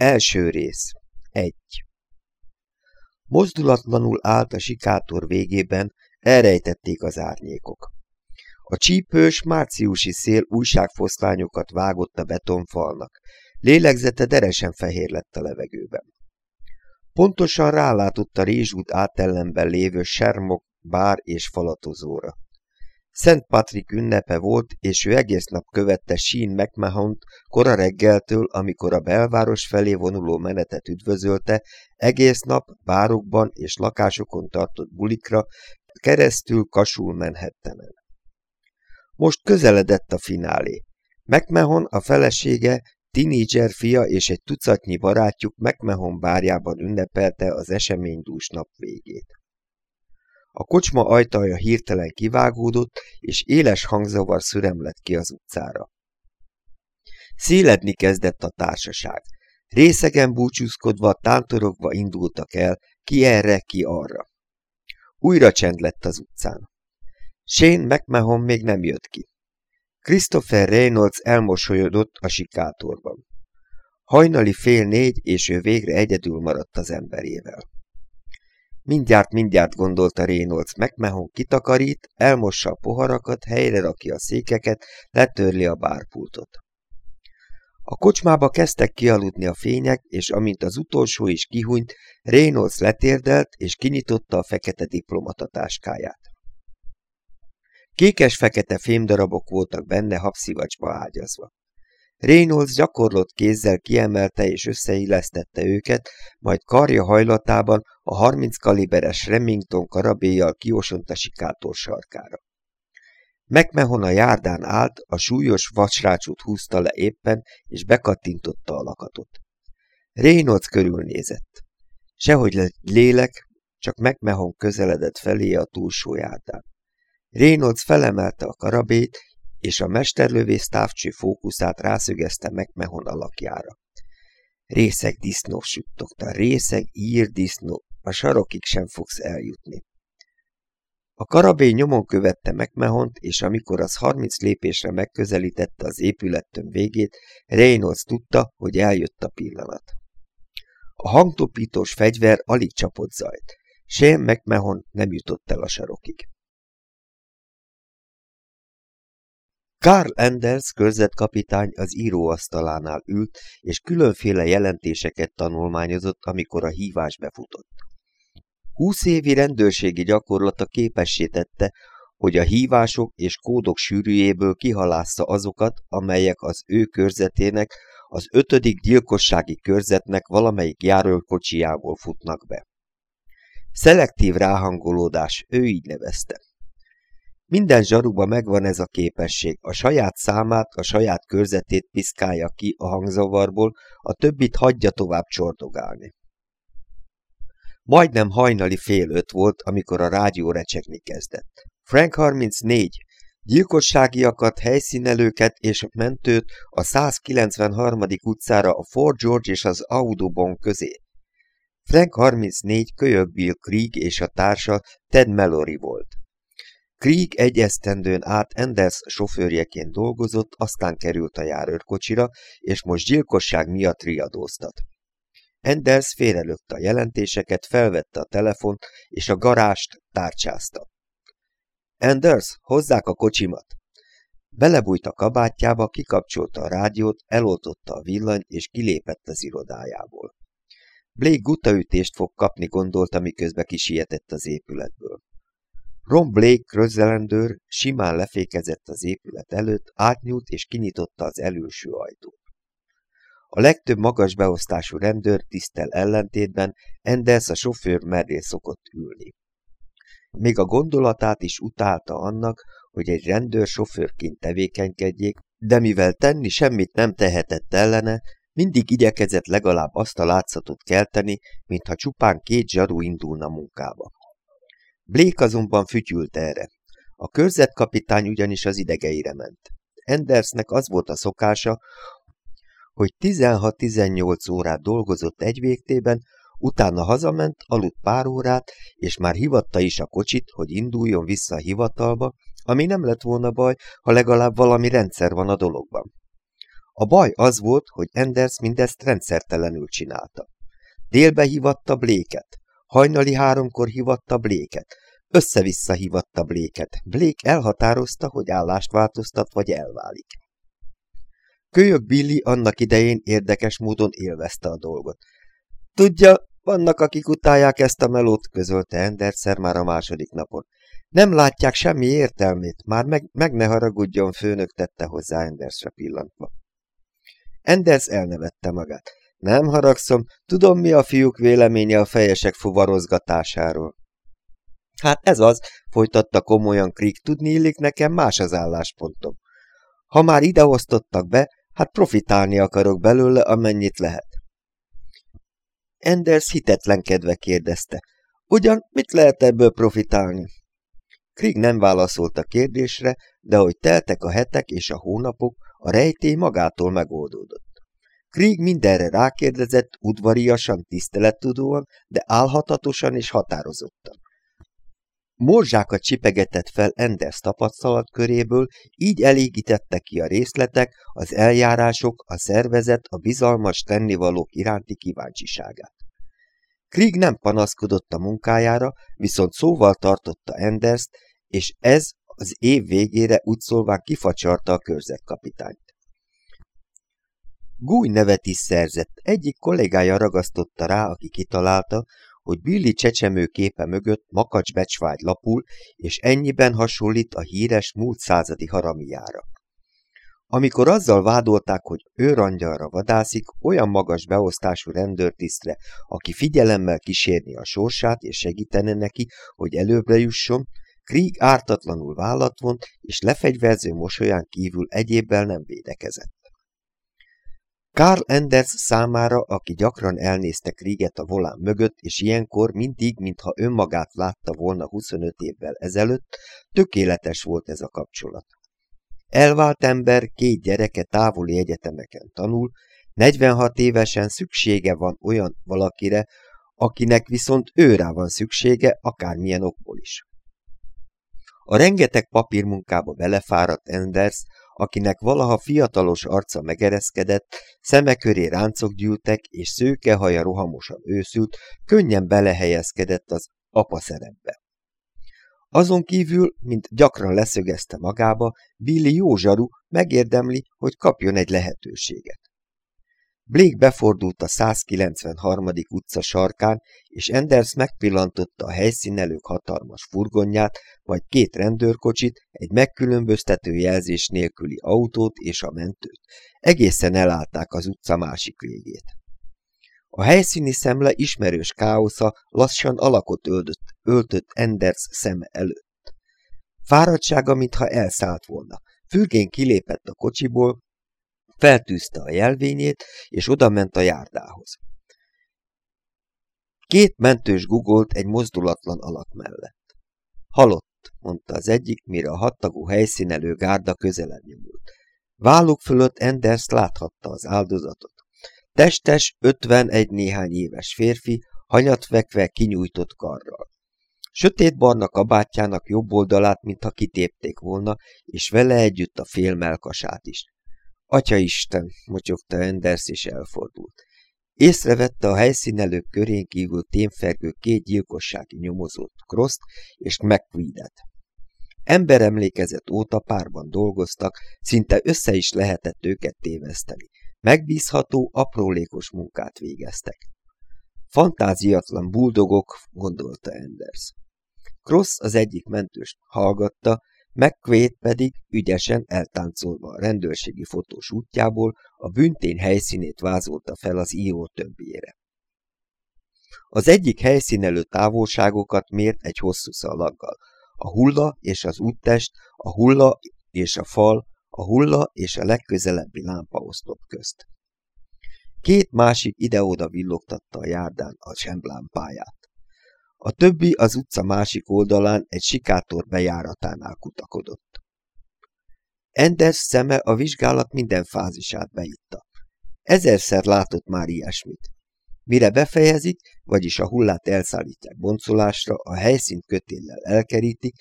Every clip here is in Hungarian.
Első rész. Egy. Mozdulatlanul állt a sikátor végében, elrejtették az árnyékok. A csípős márciusi szél újságfoszlányokat vágott a betonfalnak, lélegzete deresen fehér lett a levegőben. Pontosan rálátott a Rézsút átellenben lévő sermok, bár és falatozóra. Szent Patrik ünnepe volt, és ő egész nap követte Sheen mcmahon kora reggeltől, amikor a belváros felé vonuló menetet üdvözölte, egész nap bárokban és lakásokon tartott bulikra, keresztül kasul menhettenen. Most közeledett a finálé. McMahon a felesége, tinédzser fia és egy tucatnyi barátjuk McMahon bárjában ünnepelte az eseménydús nap végét. A kocsma ajtaja hirtelen kivágódott, és éles hangzavar szürem ki az utcára. Széledni kezdett a társaság. Részegen búcsúzkodva, tántorogva indultak el, ki erre, ki arra. Újra csend lett az utcán. Shane McMahon még nem jött ki. Christopher Reynolds elmosolyodott a sikátorban. Hajnali fél négy, és ő végre egyedül maradt az emberével. Mindjárt, mindjárt gondolta Reynolds, McMahon kitakarít, elmossa a poharakat, helyre rakja a székeket, letörli a bárpultot. A kocsmába kezdtek kialudni a fények, és amint az utolsó is kihunyt, Reynolds letérdelt, és kinyitotta a fekete diplomatatáskáját. Kékes-fekete fémdarabok voltak benne habszivacsba ágyazva. Reynolds gyakorlott kézzel kiemelte és összeillesztette őket, majd karja hajlatában a 30 kaliberes Remington karabéjjal kiosont a sikátor sarkára. McMahon a járdán állt, a súlyos vacsrácsot húzta le éppen, és bekattintotta a lakatot. Reynolds körülnézett. Sehogy lélek, csak McMahon közeledett felé a túlsó járdán. Reynolds felemelte a karabét, és a mesterlövész távcső fókuszát rászögezte McMahon alakjára. Részeg disznó suttogta, részeg ír disznó, a sarokig sem fogsz eljutni. A karabély nyomon követte McMahont, és amikor az harminc lépésre megközelítette az épülettön végét, Reynolds tudta, hogy eljött a pillanat. A hangtopítós fegyver alig csapott zajt. Shane McMahon nem jutott el a sarokig. Karl Enders körzetkapitány az íróasztalánál ült, és különféle jelentéseket tanulmányozott, amikor a hívás befutott. Húsz évi rendőrségi gyakorlata képessé tette, hogy a hívások és kódok sűrűjéből kihalásza azokat, amelyek az ő körzetének, az ötödik gyilkossági körzetnek valamelyik járókocsijából futnak be. Szelektív ráhangolódás, ő így nevezte. Minden zsaruba megvan ez a képesség, a saját számát, a saját körzetét piszkálja ki a hangzavarból, a többit hagyja tovább csordogálni. Majdnem hajnali fél öt volt, amikor a rádió recsegni kezdett. Frank 34, gyilkosságiakat, helyszínelőket és mentőt a 193. utcára a Fort George és az Audubon közé. Frank 34 kölyök Bill Krieg és a társa Ted Mallory volt. Krieg egy esztendőn át Enders sofőrjeként dolgozott, aztán került a járőrkocsira, és most gyilkosság miatt riadóztat. Enders félrelökte a jelentéseket, felvette a telefont, és a garást tárcsázta. Enders, hozzák a kocsimat! Belebújt a kabátjába, kikapcsolta a rádiót, eloltotta a villanyt, és kilépett az irodájából. Blake gutaütést fog kapni, gondolta, miközben kisietett az épületből. Ron Blake közzelendőr simán lefékezett az épület előtt, átnyúlt és kinyitotta az előső ajtót. A legtöbb magas beosztású rendőr tisztel ellentétben Enders a sofőr mellé szokott ülni. Még a gondolatát is utálta annak, hogy egy rendőr sofőrként tevékenykedjék, de mivel tenni semmit nem tehetett ellene, mindig igyekezett legalább azt a látszatot kelteni, mintha csupán két zsaru indulna munkába. Blake azonban fütyült erre. A körzetkapitány ugyanis az idegeire ment. Endersnek az volt a szokása, hogy 16-18 órát dolgozott egy végtében, utána hazament, aludt pár órát, és már hivatta is a kocsit, hogy induljon vissza a hivatalba, ami nem lett volna baj, ha legalább valami rendszer van a dologban. A baj az volt, hogy Enders mindezt rendszertelenül csinálta. Délbe hívatta Bléket, hajnali háromkor hívatta Bléket, össze-vissza hívatta Bléket. Blake elhatározta, hogy állást változtat vagy elválik. Kölyök Billy annak idején érdekes módon élvezte a dolgot. Tudja, vannak, akik utálják ezt a melót, közölte Enderszer már a második napon. Nem látják semmi értelmét, már meg, meg ne haragudjon, főnök tette hozzá Endersre pillantva. Enders elnevette magát. Nem haragszom, tudom, mi a fiúk véleménye a fejesek fuvarozgatásáról. Hát ez az, folytatta komolyan Krieg, tudni illik nekem más az álláspontom. Ha már idehoztottak be, hát profitálni akarok belőle, amennyit lehet. Enders hitetlenkedve kérdezte. Ugyan mit lehet ebből profitálni? Krieg nem válaszolt a kérdésre, de hogy teltek a hetek és a hónapok, a rejtély magától megoldódott. Krieg mindenre rákérdezett, udvariasan, tisztelettudóan, de álhatatosan és határozottan. Morzsákat csipegetett fel Enders tapasztalat köréből, így elégítette ki a részletek, az eljárások, a szervezet, a bizalmas tennivalók iránti kíváncsiságát. Krieg nem panaszkodott a munkájára, viszont szóval tartotta Enderst, és ez az év végére úgy szólván kifacsarta a körzetkapitányt. Gúj nevet is szerzett, egyik kollégája ragasztotta rá, aki kitalálta, hogy Billy csecsemő képe mögött makacs becsvágy lapul, és ennyiben hasonlít a híres múlt századi haramiára. Amikor azzal vádolták, hogy őrangyalra vadászik, olyan magas beosztású rendőrtisztre, aki figyelemmel kísérni a sorsát és segítene neki, hogy előbbre jusson, Krieg ártatlanul vállat vont, és lefegyverző mosolyán kívül egyébbel nem védekezett. Karl Enders számára, aki gyakran elnézte Krieget a volán mögött, és ilyenkor mindig, mintha önmagát látta volna 25 évvel ezelőtt, tökéletes volt ez a kapcsolat. Elvált ember, két gyereke távoli egyetemeken tanul, 46 évesen szüksége van olyan valakire, akinek viszont őrá van szüksége, akármilyen okból is. A rengeteg papírmunkába belefáradt Enders, akinek valaha fiatalos arca megereszkedett, szeme köré ráncok gyűltek, és szőke haja rohamosan őszült, könnyen belehelyezkedett az apa szerepbe. Azon kívül, mint gyakran leszögezte magába, Billy jó zsaru megérdemli, hogy kapjon egy lehetőséget. Blake befordult a 193. utca sarkán, és Enders megpillantotta a helyszínelők hatalmas furgonját, vagy két rendőrkocsit, egy megkülönböztető jelzés nélküli autót és a mentőt. Egészen elállták az utca másik végét. A helyszíni szemle ismerős káosza lassan alakot öldött, öltött Enders szeme előtt. Fáradtsága, mintha elszállt volna. Fürgén kilépett a kocsiból, feltűzte a jelvényét, és odament a járdához. Két mentős gugolt egy mozdulatlan alak mellett. Halott, mondta az egyik, mire a hattagú helyszínelő gárda közelebb nyomult. Válluk fölött Enders láthatta az áldozatot. Testes, ötvenegy néhány éves férfi, hanyatvekve kinyújtott karral. Sötétbarna kabátjának jobb oldalát, mintha kitépték volna, és vele együtt a fél melkasát is. Atya Isten, motyogta Enders, és elfordult. Észrevette a helyszínelők körén kívül témfergő két gyilkossági nyomozót, Kroszt és McQueedet. Emberemlékezet óta párban dolgoztak, szinte össze is lehetett őket téveszteni. Megbízható, aprólékos munkát végeztek. Fantáziatlan buldogok, gondolta Enders. Cross az egyik mentőst hallgatta, McQuaid pedig ügyesen eltáncolva a rendőrségi fotós útjából a büntény helyszínét vázolta fel az író többiére. Az egyik helyszínelő távolságokat mért egy hosszú szalaggal. A hulla és az úttest, a hulla és a fal, a hulla és a legközelebbi lámpaoszlop közt. Két másik ide-oda villogtatta a járdán a semlámpáját. A többi az utca másik oldalán egy sikátor bejáratánál kutakodott. Enders szeme a vizsgálat minden fázisát beitta. Ezerszer látott már ilyesmit. Mire befejezik, vagyis a hullát elszállítják boncolásra, a helyszínt kötéllel elkerítik,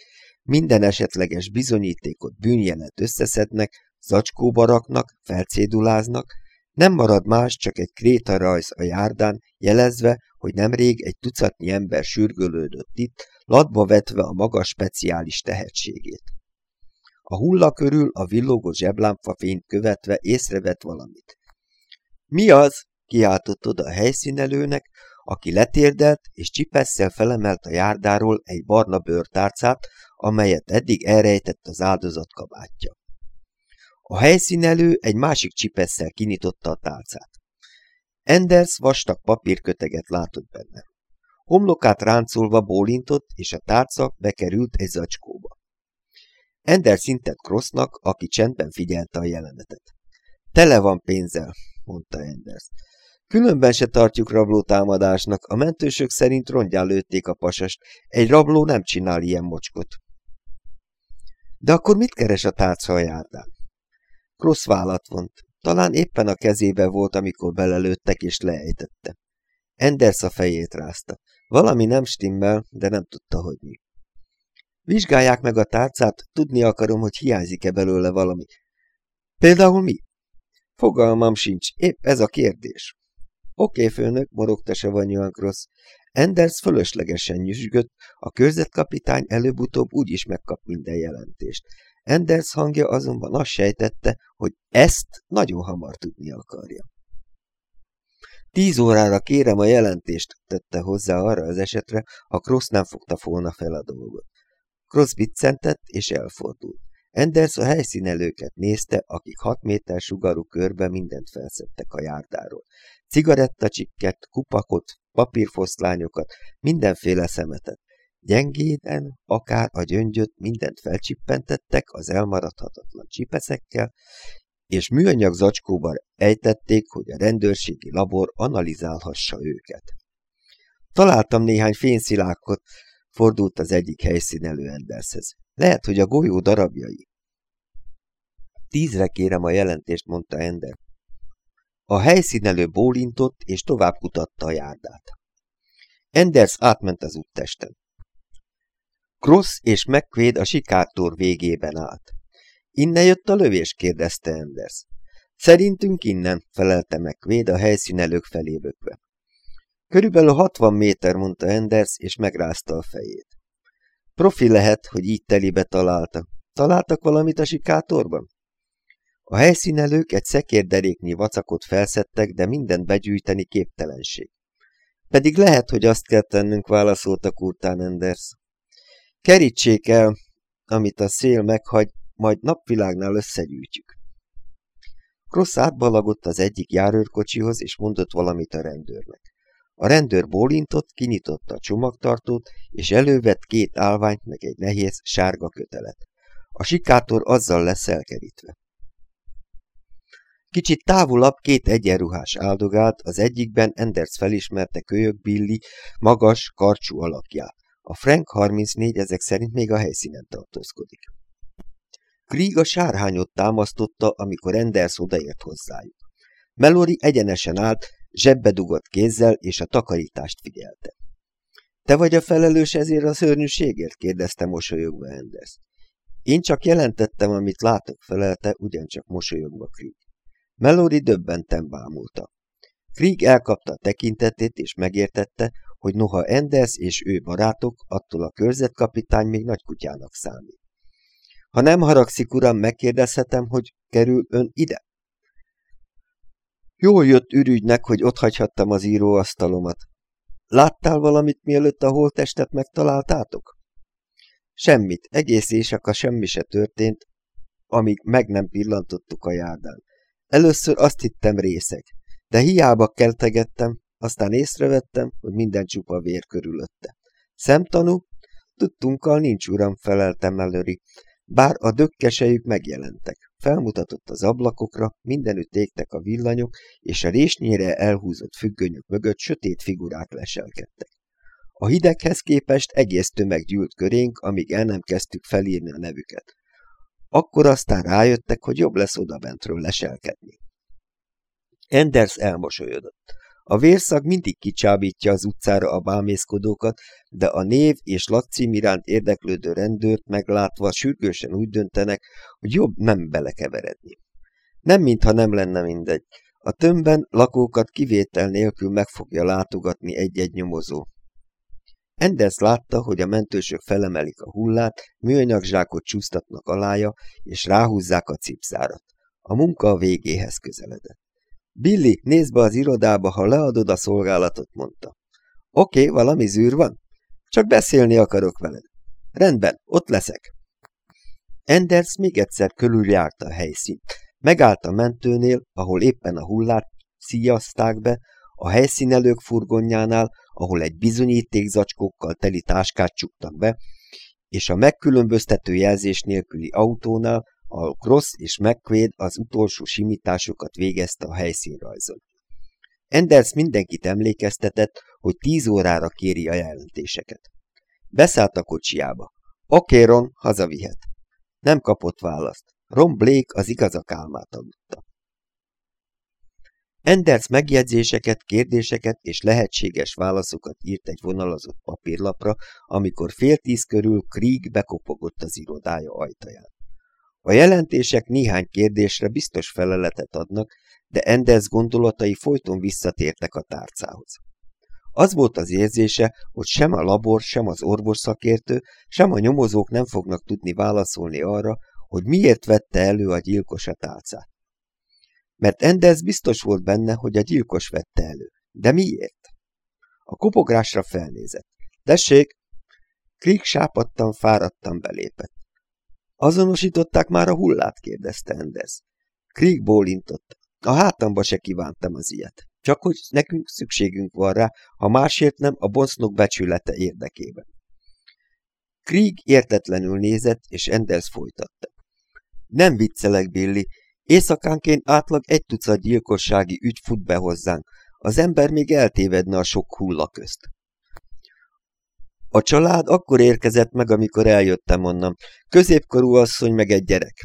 minden esetleges bizonyítékot bűnjelet összeszednek, zacskóba raknak, felcéduláznak, nem marad más, csak egy kréta rajz a járdán, jelezve, hogy nemrég egy tucatnyi ember sürgölődött itt, latba vetve a maga speciális tehetségét. A hulla körül a villogó zseblámpa fényt követve észrevett valamit. Mi az? kiáltott oda a helyszínelőnek, aki letérdelt és csipesszel felemelt a járdáról egy barna bőrtárcát, amelyet eddig elrejtett az áldozat kabátja. A helyszínelő egy másik csipesszel kinyitotta a tálcát. Enders vastag papírköteget látott benne. Homlokát ráncolva bólintott, és a tárca bekerült egy zacskóba. Ender szintett Crossnak, aki csendben figyelte a jelenetet. Tele van pénzzel, mondta Enders. Különben se tartjuk rabló támadásnak, a mentősök szerint rongyán lőtték a pasast. Egy rabló nem csinál ilyen mocskot. De akkor mit keres a tárca a járdán? Cross vállat vont. Talán éppen a kezébe volt, amikor belelőttek és leejtette. Enders a fejét rázta. Valami nem stimmel, de nem tudta, hogy mi. Vizsgálják meg a tárcát, tudni akarom, hogy hiányzik-e belőle valami. Például mi? Fogalmam sincs, épp ez a kérdés. Oké, okay, főnök, morogta savanyúan Cross. Enders fölöslegesen nyüzsgött, a körzetkapitány előbb-utóbb úgyis megkap minden jelentést. Enders hangja azonban azt sejtette, hogy ezt nagyon hamar tudni akarja. Tíz órára kérem a jelentést, tette hozzá arra az esetre, ha Cross nem fogta volna fel a dolgot. Cross biccentett és elfordult. Enders a helyszínelőket nézte, akik hat méter sugarú körbe mindent felszettek a járdáról. Cigarettacsikket, kupakot, papírfoszlányokat, mindenféle szemetet. Gyengéden, akár a gyöngyöt mindent felcsippentettek az elmaradhatatlan csipeszekkel, és műanyag zacskóban ejtették, hogy a rendőrségi labor analizálhassa őket. Találtam néhány fényszilákot, fordult az egyik helyszínelő Endershez. Lehet, hogy a golyó darabjai. Tízre kérem a jelentést, mondta Ender. A helyszínelő bólintott, és tovább kutatta a járdát. Enders átment az úttesten. Cross és McQuaid a sikátor végében állt. Innen jött a lövés? kérdezte Enders. Szerintünk innen, felelte McQuaid a helyszínelők felé bökve. Körülbelül 60 méter, mondta Enders, és megrázta a fejét. Profi lehet, hogy így telibe találta. Találtak valamit a sikátorban? A helyszínelők egy szekérderéknyi vacakot felszettek, de mindent begyűjteni képtelenség. Pedig lehet, hogy azt kell tennünk, válaszolta Kurtán Enders. Kerítsék el, amit a szél meghagy, majd napvilágnál összegyűjtjük. Cross átbalagott az egyik járőrkocsihoz, és mondott valamit a rendőrnek. A rendőr bólintott, kinyitotta a csomagtartót, és elővett két állványt meg egy nehéz, sárga kötelet. A sikátor azzal lesz elkerítve. Kicsit távolabb két egyenruhás áldogált, az egyikben Enders felismerte kölyök Billy magas, karcsú alakját. A Frank 34 ezek szerint még a helyszínen tartózkodik. Krieg a sárhányot támasztotta, amikor Enders odaért hozzájuk. Melori egyenesen állt, zsebbe dugott kézzel, és a takarítást figyelte. Te vagy a felelős ezért a szörnyűségért? kérdezte mosolyogva Enders. Én csak jelentettem, amit látok, felelte, ugyancsak mosolyogva Krieg. Melody döbbenten bámulta. Krieg elkapta a tekintetét, és megértette, hogy noha Enders és ő barátok, attól a körzetkapitány még nagykutyának számít. Ha nem haragszik, uram, megkérdezhetem, hogy kerül ön ide? Jól jött ürügynek, hogy otthagyhattam az íróasztalomat. Láttál valamit, mielőtt a holttestet megtaláltátok? Semmit, egész éjszaka semmi se történt, amíg meg nem pillantottuk a járdán. Először azt hittem részeg, de hiába keltegettem, aztán észrevettem, hogy minden csupa vér körülötte. Szemtanú? Tudtunkkal nincs, uram, feleltem Mallory, bár a dökkesejük megjelentek. Felmutatott az ablakokra, mindenütt égtek a villanyok, és a résnyére elhúzott függönyök mögött sötét figurák leselkedtek. A hideghez képest egész tömeg gyűlt körénk, amíg el nem kezdtük felírni a nevüket. Akkor aztán rájöttek, hogy jobb lesz odabentről leselkedni. Enders elmosolyodott. A vérszag mindig kicsábítja az utcára a bámészkodókat, de a név és lakcím iránt érdeklődő rendőrt meglátva sürgősen úgy döntenek, hogy jobb nem belekeveredni. Nem mintha nem lenne mindegy. A tömbben lakókat kivétel nélkül meg fogja látogatni egy-egy nyomozó. Enders látta, hogy a mentősök felemelik a hullát, műanyagzsákot csúsztatnak alája, és ráhúzzák a cipzárat. A munka a végéhez közeledett. Billy, nézd be az irodába, ha leadod a szolgálatot, mondta. Oké, valami zűr van? Csak beszélni akarok veled. Rendben, ott leszek. Enders még egyszer körüljárta a helyszínt. Megállt a mentőnél, ahol éppen a hullát szíjazták be, a helyszínelők furgonjánál, ahol egy bizonyítékzacskókkal teli táskát csuktak be, és a megkülönböztető jelzés nélküli autónál, ahol Cross és McQuaid az utolsó simításokat végezte a helyszínrajzon. Enders mindenkit emlékeztetett, hogy tíz órára kéri a jelentéseket. Beszállt a kocsiába. Oké, Ron, hazavihet. Nem kapott választ. Ron Blake az igazak álmát aludta. Enders megjegyzéseket, kérdéseket és lehetséges válaszokat írt egy vonalazott papírlapra, amikor fél tíz körül Krieg bekopogott az irodája ajtaján. A jelentések néhány kérdésre biztos feleletet adnak, de Enders gondolatai folyton visszatértek a tárcához. Az volt az érzése, hogy sem a labor, sem az orvos szakértő, sem a nyomozók nem fognak tudni válaszolni arra, hogy miért vette elő a gyilkos a tálcát. Mert Enders biztos volt benne, hogy a gyilkos vette elő. De miért? A kopográsra felnézett. Tessék! Krieg sápadtan, fáradtan belépett. Azonosították már a hullát? kérdezte Enders. Krieg bólintott. A hátamba se kívántam az ilyet. Csak hogy nekünk szükségünk van rá, ha másért nem a bonsznok becsülete érdekében. Krieg értetlenül nézett, és Enders folytatta. Nem viccelek, Billy, Éjszakánként átlag egy tucat gyilkossági ügy fut be hozzánk. Az ember még eltévedne a sok hulla közt. A család akkor érkezett meg, amikor eljöttem onnan. Középkorú asszony meg egy gyerek.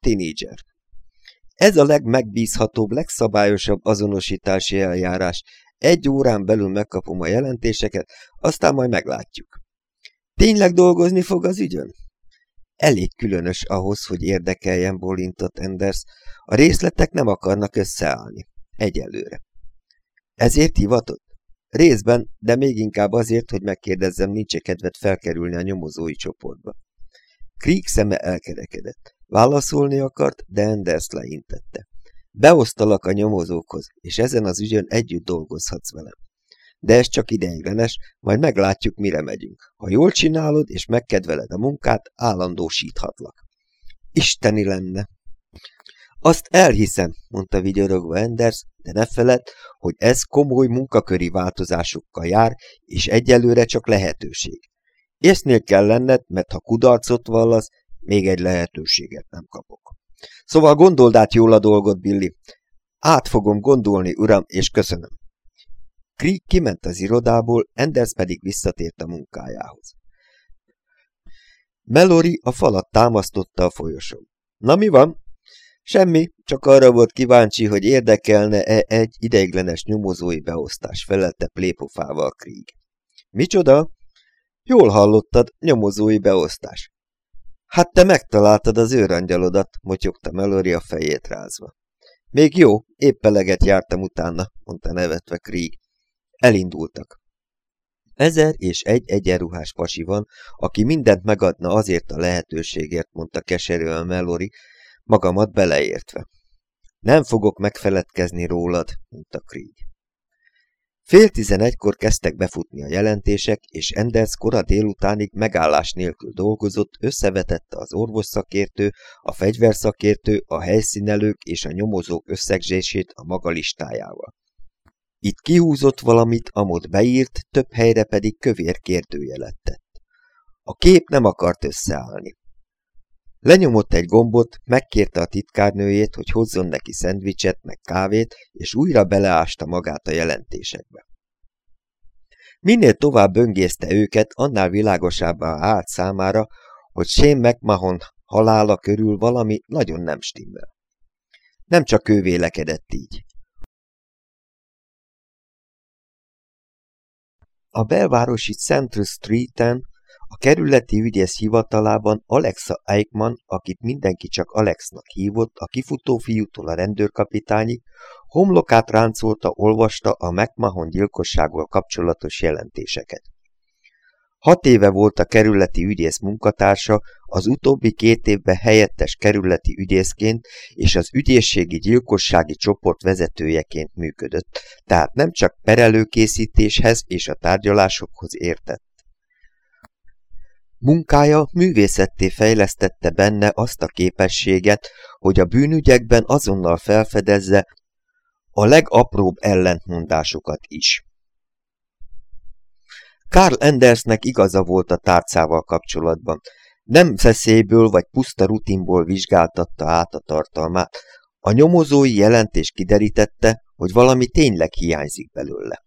Tinédzser. Ez a legmegbízhatóbb, legszabályosabb azonosítási eljárás. Egy órán belül megkapom a jelentéseket, aztán majd meglátjuk. Tényleg dolgozni fog az ügyön? Elég különös ahhoz, hogy érdekeljen, bólintott Enders. A részletek nem akarnak összeállni. Egyelőre. Ezért hivatott? Részben, de még inkább azért, hogy megkérdezzem, nincs -e kedved felkerülni a nyomozói csoportba. Krieg szeme elkerekedett. Válaszolni akart, de Enders leintette. Beosztalak a nyomozókhoz, és ezen az ügyön együtt dolgozhatsz velem. De ez csak ideiglenes, majd meglátjuk, mire megyünk. Ha jól csinálod, és megkedveled a munkát, állandósíthatlak. Isteni lenne! Azt elhiszem, mondta vigyorogva Enders, de ne feled, hogy ez komoly munkaköri változásokkal jár, és egyelőre csak lehetőség. Észnél kell lenned, mert ha kudarcot vallasz, még egy lehetőséget nem kapok. Szóval gondold át jól a dolgot, Billy. Át fogom gondolni, uram, és köszönöm. Krieg kiment az irodából, Enders pedig visszatért a munkájához. Melory a falat támasztotta a folyosón. Na mi van? Semmi, csak arra volt kíváncsi, hogy érdekelne-e egy ideiglenes nyomozói beosztás, felelte plépofával Krieg. Micsoda? Jól hallottad, nyomozói beosztás. Hát te megtaláltad az őrangyalodat, motyogta Melory a fejét rázva. Még jó, épp eleget jártam utána, mondta nevetve Krieg. Elindultak. Ezer és egy egyenruhás pasi van, aki mindent megadna azért a lehetőségért, mondta keserűen Melori, magamat beleértve. Nem fogok megfeledkezni rólad, mondta Krieg. Fél tizenegykor kezdtek befutni a jelentések, és Enders kora délutánig megállás nélkül dolgozott, összevetette az orvosszakértő, a fegyverszakértő, a helyszínelők és a nyomozók összegzését a maga listájával. Itt kihúzott valamit, amott beírt, több helyre pedig kövér kérdőjelet tett. A kép nem akart összeállni. Lenyomott egy gombot, megkérte a titkárnőjét, hogy hozzon neki szendvicset, meg kávét, és újra beleásta magát a jelentésekbe. Minél tovább böngészte őket, annál világosabbá állt számára, hogy Shane McMahon halála körül valami nagyon nem stimmel. Nem csak ő vélekedett így. A belvárosi Central Street-en, a kerületi ügyész hivatalában Alexa Eichmann, akit mindenki csak Alexnak hívott, a kifutó fiútól a rendőrkapitányig, homlokát ráncolta, olvasta a McMahon gyilkossággal kapcsolatos jelentéseket. Hat éve volt a kerületi ügyész munkatársa, az utóbbi két évben helyettes kerületi ügyészként és az ügyészségi gyilkossági csoport vezetőjeként működött, tehát nem csak perelőkészítéshez és a tárgyalásokhoz értett. Munkája művészetté fejlesztette benne azt a képességet, hogy a bűnügyekben azonnal felfedezze a legapróbb ellentmondásokat is. Karl Andersnek igaza volt a tárcával kapcsolatban. Nem feszélyből vagy puszta rutinból vizsgáltatta át a tartalmát. A nyomozói jelentés kiderítette, hogy valami tényleg hiányzik belőle.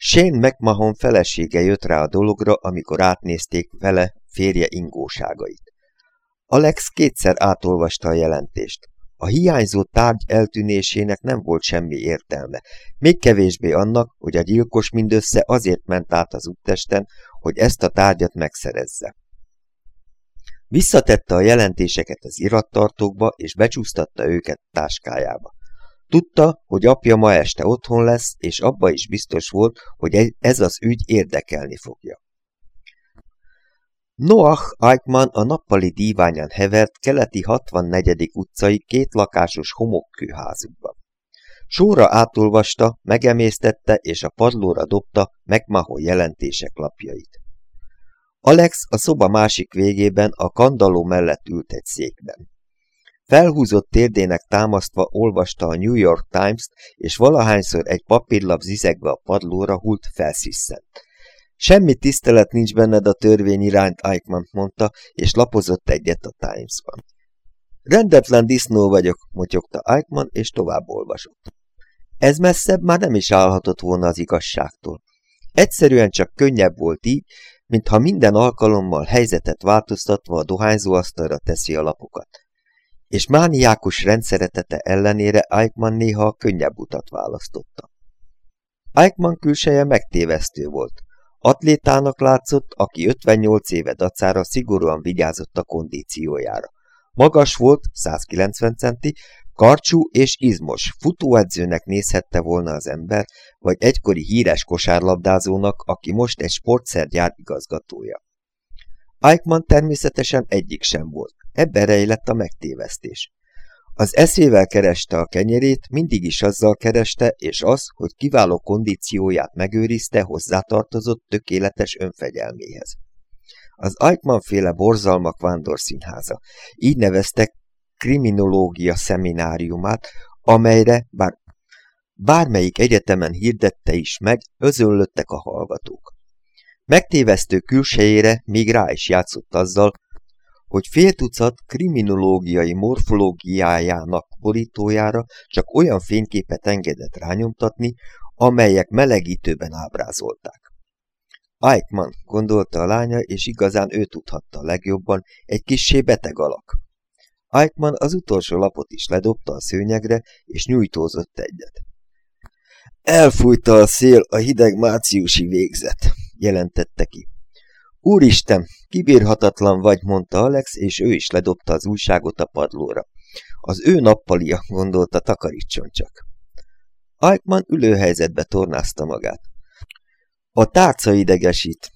Shane McMahon felesége jött rá a dologra, amikor átnézték vele férje ingóságait. Alex kétszer átolvasta a jelentést. A hiányzó tárgy eltűnésének nem volt semmi értelme, még kevésbé annak, hogy a gyilkos mindössze azért ment át az úttesten, hogy ezt a tárgyat megszerezze. Visszatette a jelentéseket az irattartókba, és becsúsztatta őket táskájába. Tudta, hogy apja ma este otthon lesz, és abba is biztos volt, hogy ez az ügy érdekelni fogja. Noach Eichmann a nappali díványán hevert keleti 64. utcai két lakásos homokkőházukban. Sóra átolvasta, megemésztette és a padlóra dobta megmahó jelentések lapjait. Alex a szoba másik végében a kandalló mellett ült egy székben. Felhúzott térdének támasztva olvasta a New York Times-t, és valahányszor egy papírlap zizegve a padlóra hult felsziszent. Semmi tisztelet nincs benned a törvény iránt, Eichmann mondta, és lapozott egyet a Times-ban. Rendetlen disznó vagyok, motyogta Eichmann, és tovább olvasott. Ez messzebb már nem is állhatott volna az igazságtól. Egyszerűen csak könnyebb volt így, mintha minden alkalommal helyzetet változtatva a dohányzóasztalra teszi a lapokat. És mániákus rendszeretete ellenére Eichmann néha a könnyebb utat választotta. Eichmann külseje megtévesztő volt. Atlétának látszott, aki 58 éve dacára szigorúan vigyázott a kondíciójára. Magas volt, 190 centi, karcsú és izmos, futóedzőnek nézhette volna az ember, vagy egykori híres kosárlabdázónak, aki most egy sportszergyár igazgatója. Eichmann természetesen egyik sem volt, ebben rejlett a megtévesztés. Az eszével kereste a kenyerét, mindig is azzal kereste, és az, hogy kiváló kondícióját megőrizte, hozzátartozott tökéletes önfegyelméhez. Az Eichmann féle borzalmak vándorszínháza, így neveztek kriminológia szemináriumát, amelyre, bár bármelyik egyetemen hirdette is meg, özönlöttek a hallgatók. Megtévesztő külsejére még rá is játszott azzal, hogy fél tucat kriminológiai morfológiájának borítójára csak olyan fényképet engedett rányomtatni, amelyek melegítőben ábrázolták. Eichmann, gondolta a lánya, és igazán ő tudhatta legjobban, egy kissé beteg alak. Eichmann az utolsó lapot is ledobta a szőnyegre, és nyújtózott egyet. Elfújta a szél a hideg márciusi végzet, jelentette ki. Úristen, kibírhatatlan vagy, mondta Alex, és ő is ledobta az újságot a padlóra. Az ő nappalia, gondolta, takarítson csak. Eichmann ülőhelyzetbe tornázta magát. A tárca idegesít.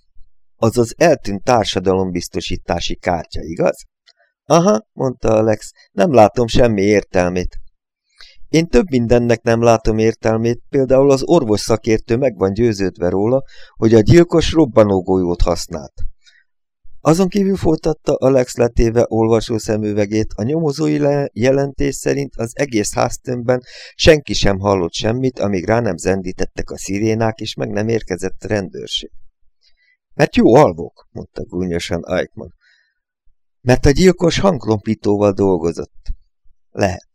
Az az eltűnt társadalombiztosítási kártya, igaz? Aha, mondta Alex, nem látom semmi értelmét. Én több mindennek nem látom értelmét, például az orvos szakértő meg van győződve róla, hogy a gyilkos robbanógolyót használt. Azon kívül folytatta Alex letéve olvasó szemüvegét, a nyomozói jelentés szerint az egész háztömbben senki sem hallott semmit, amíg rá nem zendítettek a szirénák, és meg nem érkezett rendőrség. Mert jó alvok, mondta gúnyosan Eichmann. Mert a gyilkos hangklompítóval dolgozott. Lehet.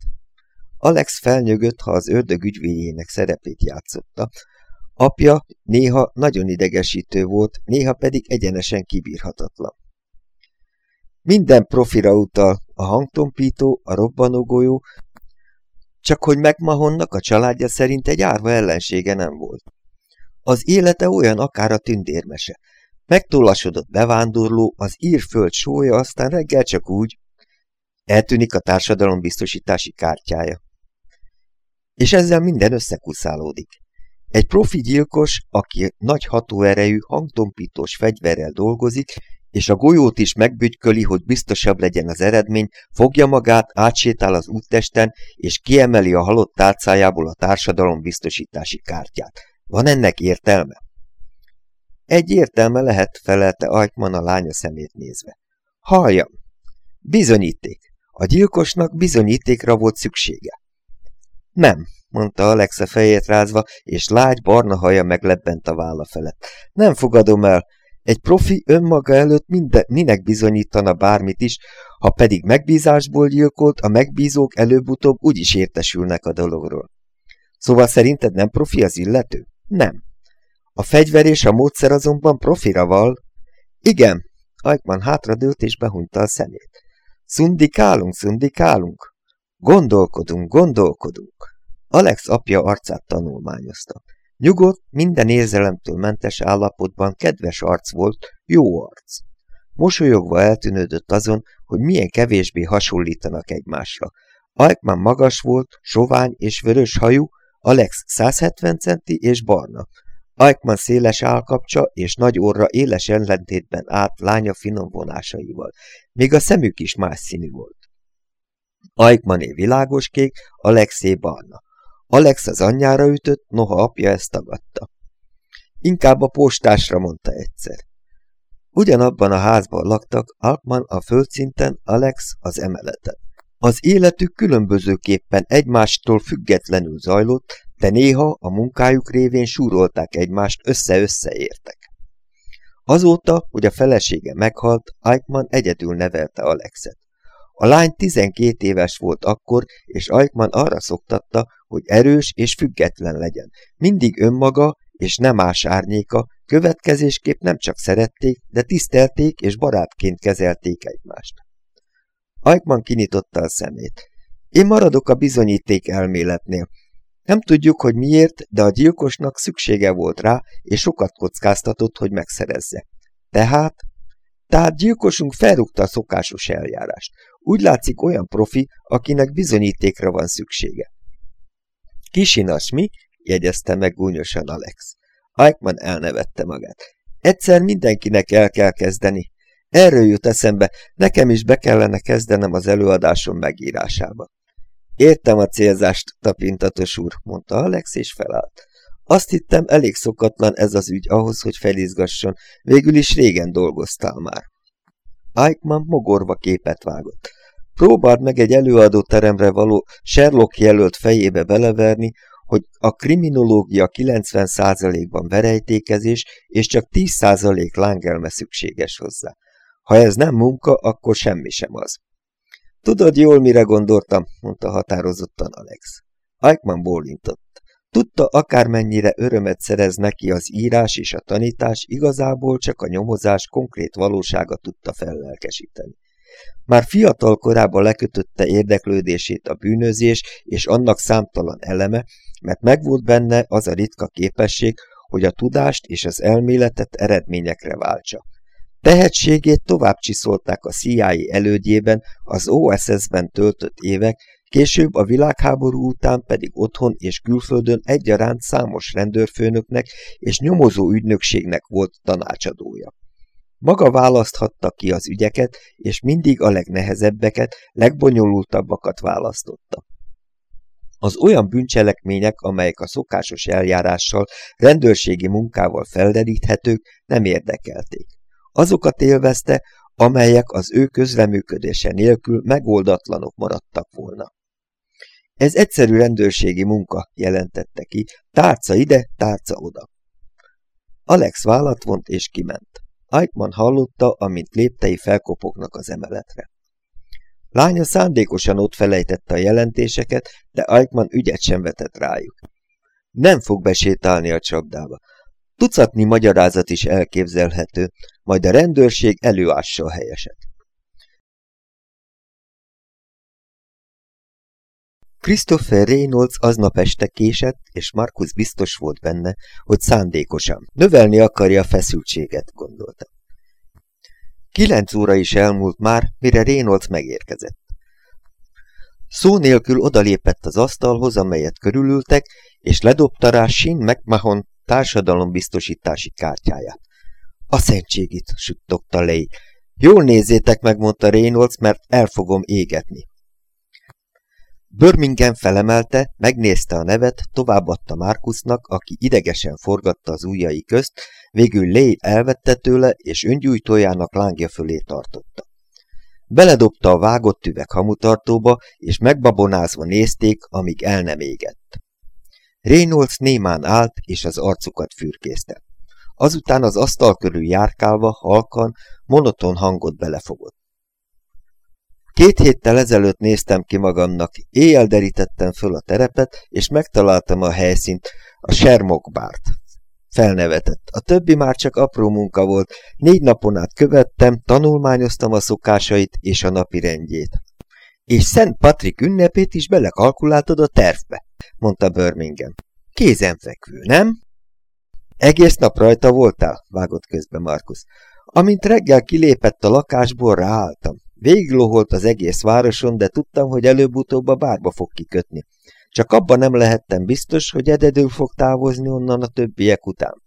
Alex felnyögött, ha az ördög ügyvédjének szerepét játszotta. Apja néha nagyon idegesítő volt, néha pedig egyenesen kibírhatatlan. Minden profira utal, a hangtompító, a robbanógolyó, csak hogy megmahonnak a családja szerint egy árva ellensége nem volt. Az élete olyan akár a tündérmese. Megtollasodott bevándorló, az írföld sója, aztán reggel csak úgy eltűnik a társadalombiztosítási kártyája. És ezzel minden összekuszálódik. Egy profi gyilkos, aki nagy hatóerejű, hangtompítós fegyverrel dolgozik, és a golyót is megbügyköli, hogy biztosabb legyen az eredmény, fogja magát, átsétál az úttesten, és kiemeli a halott tárcájából a társadalom biztosítási kártyát. Van ennek értelme? Egy értelme lehet, felelte Ajkman a lánya szemét nézve. Halljam! Bizonyíték. A gyilkosnak bizonyítékra volt szüksége. Nem, mondta Alexa fejét rázva, és lágy barna haja meglebbent a válla felett. Nem fogadom el, egy profi önmaga előtt minden, minek bizonyítana bármit is, ha pedig megbízásból gyilkolt, a megbízók előbb-utóbb úgyis értesülnek a dologról. Szóval szerinted nem profi az illető? Nem. A fegyver és a módszer azonban profira val. Igen, Aikman hátradőlt és behunyta a szemét. Szundikálunk, szundikálunk. Gondolkodunk, gondolkodunk. Alex apja arcát tanulmányozta. Nyugodt, minden érzelemtől mentes állapotban kedves arc volt, jó arc. Mosolyogva eltűnődött azon, hogy milyen kevésbé hasonlítanak egymásra. Aikman magas volt, sovány és vörös hajú, Alex 170 centi és barna. Aikman széles állkapcsa és nagy orra éles ellentétben át lánya finom vonásaival, még a szemük is más színű volt. Aikmané világoskék, Alexé barna. Alex az anyjára ütött, noha apja ezt tagadta. Inkább a postásra mondta egyszer. Ugyanabban a házban laktak, Alkman a földszinten, Alex az emeleten. Az életük különbözőképpen egymástól függetlenül zajlott, de néha a munkájuk révén súrolták egymást, össze-összeértek. Azóta, hogy a felesége meghalt, Eichmann egyedül nevelte Alexet. A lány 12 éves volt akkor, és Aikman arra szoktatta, hogy erős és független legyen. Mindig önmaga és nem más árnyéka, következésképp nem csak szerették, de tisztelték és barátként kezelték egymást. Aikman kinyitotta a szemét. Én maradok a bizonyíték elméletnél. Nem tudjuk, hogy miért, de a gyilkosnak szüksége volt rá, és sokat kockáztatott, hogy megszerezze. Tehát tehát gyilkosunk felrúgta a szokásos eljárást. Úgy látszik olyan profi, akinek bizonyítékra van szüksége. Kisinas mi? jegyezte meg gúnyosan Alex. Eichmann elnevette magát. Egyszer mindenkinek el kell kezdeni. Erről jut eszembe, nekem is be kellene kezdenem az előadásom megírásába. Értem a célzást, tapintatos úr, mondta Alex, és felállt. Azt hittem, elég szokatlan ez az ügy ahhoz, hogy felizgasson, végül is régen dolgoztál már. Eichmann mogorva képet vágott. Próbáld meg egy előadóteremre való Sherlock jelölt fejébe beleverni, hogy a kriminológia 90%-ban verejtékezés, és csak 10% lángelme szükséges hozzá. Ha ez nem munka, akkor semmi sem az. Tudod jól, mire gondoltam, mondta határozottan Alex. Eichmann bólintott. Tudta, akármennyire örömet szerez neki az írás és a tanítás, igazából csak a nyomozás konkrét valósága tudta fellelkesíteni. Már fiatal korában lekötötte érdeklődését a bűnözés és annak számtalan eleme, mert megvolt benne az a ritka képesség, hogy a tudást és az elméletet eredményekre váltsa. Tehetségét tovább csiszolták a CIA elődjében, az OSS-ben töltött évek, Később a világháború után pedig otthon és külföldön egyaránt számos rendőrfőnöknek és nyomozó ügynökségnek volt tanácsadója. Maga választhatta ki az ügyeket, és mindig a legnehezebbeket, legbonyolultabbakat választotta. Az olyan bűncselekmények, amelyek a szokásos eljárással, rendőrségi munkával felderíthetők, nem érdekelték. Azokat élvezte, amelyek az ő közreműködése nélkül megoldatlanok maradtak volna. Ez egyszerű rendőrségi munka, jelentette ki. Tárca ide, tárca oda. Alex vállat vont és kiment. Eichmann hallotta, amint léptei felkopognak az emeletre. Lánya szándékosan ott felejtette a jelentéseket, de Eichmann ügyet sem vetett rájuk. Nem fog besétálni a csapdába. Tucatni magyarázat is elképzelhető, majd a rendőrség előássa a helyeset. Christopher Reynolds aznap este késett, és Markus biztos volt benne, hogy szándékosan. Növelni akarja a feszültséget, gondolta. Kilenc óra is elmúlt már, mire Reynolds megérkezett. Szó nélkül odalépett az asztalhoz, amelyet körülültek, és ledobta rá Shin McMahon társadalombiztosítási kártyáját. A szentségit, suttogta Lei. Jól nézzétek meg, mondta Reynolds, mert el fogom égetni. Birmingham felemelte, megnézte a nevet, továbbadta Markusnak, aki idegesen forgatta az ujjai közt, végül Lay elvette tőle, és öngyújtójának lángja fölé tartotta. Beledobta a vágott üveg hamutartóba, és megbabonázva nézték, amíg el nem égett. Reynolds némán állt, és az arcukat fürkészte. Azután az asztal körül járkálva, halkan, monoton hangot belefogott. Két héttel ezelőtt néztem ki magamnak, éjjel derítettem föl a terepet, és megtaláltam a helyszínt, a Shermok bárt. Felnevetett. A többi már csak apró munka volt. Négy napon át követtem, tanulmányoztam a szokásait és a napi rendjét. És Szent Patrik ünnepét is belekalkuláltad a tervbe, mondta Birmingham. Kézenfekvő, nem? Egész nap rajta voltál, vágott közbe Markus. Amint reggel kilépett a lakásból, ráálltam. Végigloholt az egész városon, de tudtam, hogy előbb-utóbb a bárba fog kikötni. Csak abban nem lehettem biztos, hogy ededül fog távozni onnan a többiek után.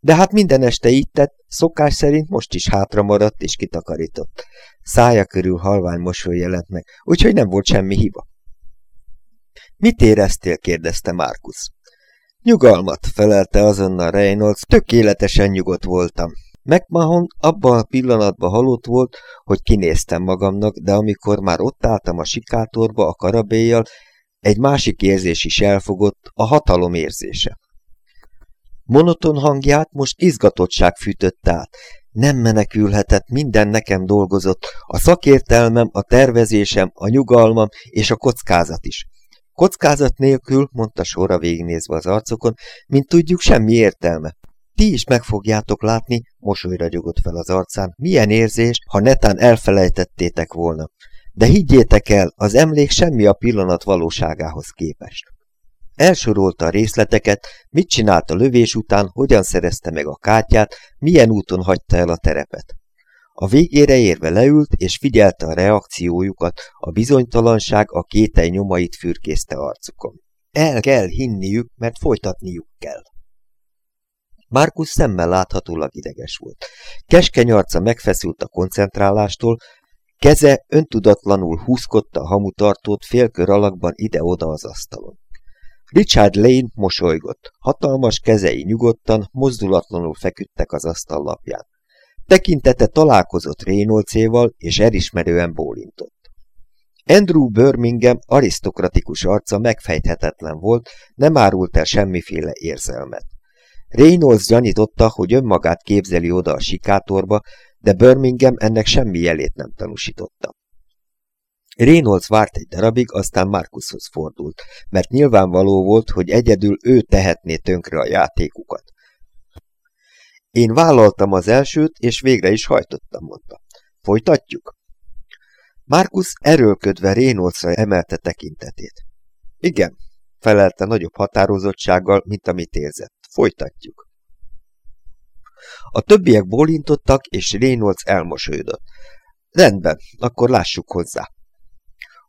De hát minden este így tett, szokás szerint most is hátra maradt és kitakarított. Szája körül halvány mosoly jelent meg, úgyhogy nem volt semmi hiba. Mit éreztél? kérdezte Márkusz. Nyugalmat, felelte azonnal Reynolds, tökéletesen nyugodt voltam. McMahon abban a pillanatban halott volt, hogy kinéztem magamnak, de amikor már ott álltam a sikátorba a karabéjjal, egy másik érzés is elfogott, a hatalom érzése. Monoton hangját most izgatottság fűtött át. Nem menekülhetett, minden nekem dolgozott, a szakértelmem, a tervezésem, a nyugalmam és a kockázat is. Kockázat nélkül, mondta sorra végignézve az arcokon, mint tudjuk, semmi értelme. Ti is meg fogjátok látni, mosolyra gyogott fel az arcán, milyen érzés, ha netán elfelejtettétek volna. De higgyétek el, az emlék semmi a pillanat valóságához képest. Elsorolta a részleteket, mit csinált a lövés után, hogyan szerezte meg a kártyát, milyen úton hagyta el a terepet. A végére érve leült, és figyelte a reakciójukat, a bizonytalanság a kétely nyomait fürkészte arcukon. El kell hinniük, mert folytatniuk kell. Márkusz szemmel láthatólag ideges volt. Keskeny arca megfeszült a koncentrálástól, keze öntudatlanul húzkodta a hamutartót félkör alakban ide-oda az asztalon. Richard Lane mosolygott, hatalmas kezei nyugodtan, mozdulatlanul feküdtek az asztal lapján. Tekintete találkozott Reynoldséval, és elismerően bólintott. Andrew Birmingham arisztokratikus arca megfejthetetlen volt, nem árult el semmiféle érzelmet. Reynolds gyanította, hogy önmagát képzeli oda a sikátorba, de Birmingham ennek semmi jelét nem tanúsította. Reynolds várt egy darabig, aztán Markushoz fordult, mert nyilvánvaló volt, hogy egyedül ő tehetné tönkre a játékukat. Én vállaltam az elsőt, és végre is hajtottam, mondta. Folytatjuk? Markus erőlködve Reynoldsra emelte tekintetét. Igen, felelte nagyobb határozottsággal, mint amit érzett. Folytatjuk. A többiek bólintottak, és Reynolds elmosolyodott. Rendben, akkor lássuk hozzá.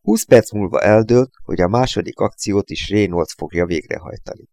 Húsz perc múlva eldőlt, hogy a második akciót is Reynolds fogja végrehajtani.